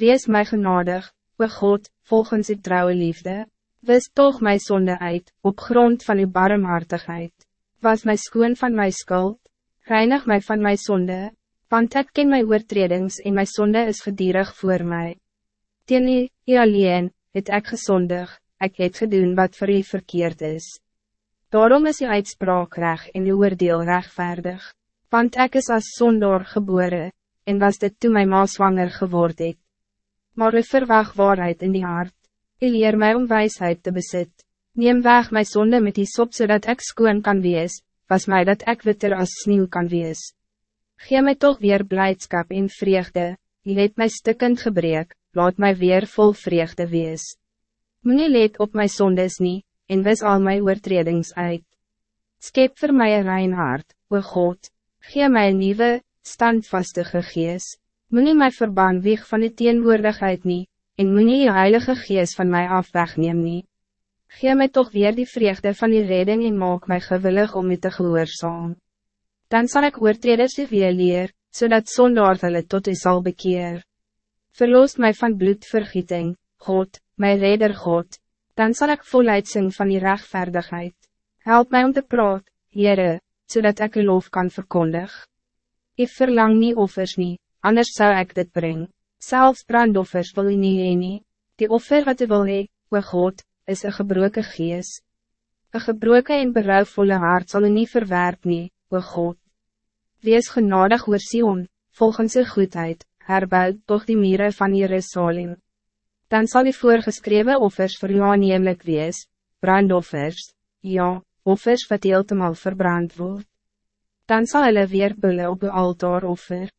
Wees mij genadig, o God, volgens uw trouwe liefde. Wis toch mijn zonde uit, op grond van uw barmhartigheid. Was mij schoon van mijn schuld, reinig mij van mijn zonde, want ik ken mijn oortredings en mijn zonde is gedierig voor mij. Teen u, u alleen, het ek gezondig, ik het gedoen wat voor u verkeerd is. Daarom is uw uitspraak reg en uw oordeel rechtvaardig, want ik is als zondoor geboren, en was dit toen mijn ma zwanger geworden het. Maar u verwacht waarheid in die hart, u leer mij om wijsheid te bezit. Neem weg mijn zonde met die sop zodat ik skoon kan wees, was mij dat ik witter als sneeuw kan wees. Geef mij toch weer blijdschap en vreugde, je het mij stukkend gebreek, laat mij weer vol vreugde wees. Meneer leed op mijn zondes niet, en wis al mijn oortredings uit. Skep voor mij een rein hart, o God, geef mij een nieuwe, standvastige gees. Meneer mij verbaan weg van de teenwoordigheid niet, en meneer je heilige gees van mij af wegneem niet. Geef mij toch weer die vreugde van die redding en maak mij gewillig om u te gehoorzaam. Dan zal ik oortreders weer leer, zodat zondaar hulle tot u zal bekeer. Verloos mij van bloedvergieting, God, mijn redder God, dan zal ik voluit zingen van die rechtvaardigheid. Help mij om te praat, Heere, zodat ik uw lof kan verkondig. Ik verlang niet offers niet, anders zou ik dit brengen. Zelfs brandoffers wil u niet heen nie. Die offer wat u wil hee, o God, is een gebroken gees. Een gebroken en berouwvolle hart zal u niet verwerp nie, o God. Wees genadig oor Sion, volgens uw goedheid, herbouw toch die mieren van Jerusalem. Dan zal die voorgeschreven offers voor u aannemelijk wees, brandoffers, ja, offers wat heeltemal verbrand wordt. Dan zal hulle weer bulle op uw altaar offer.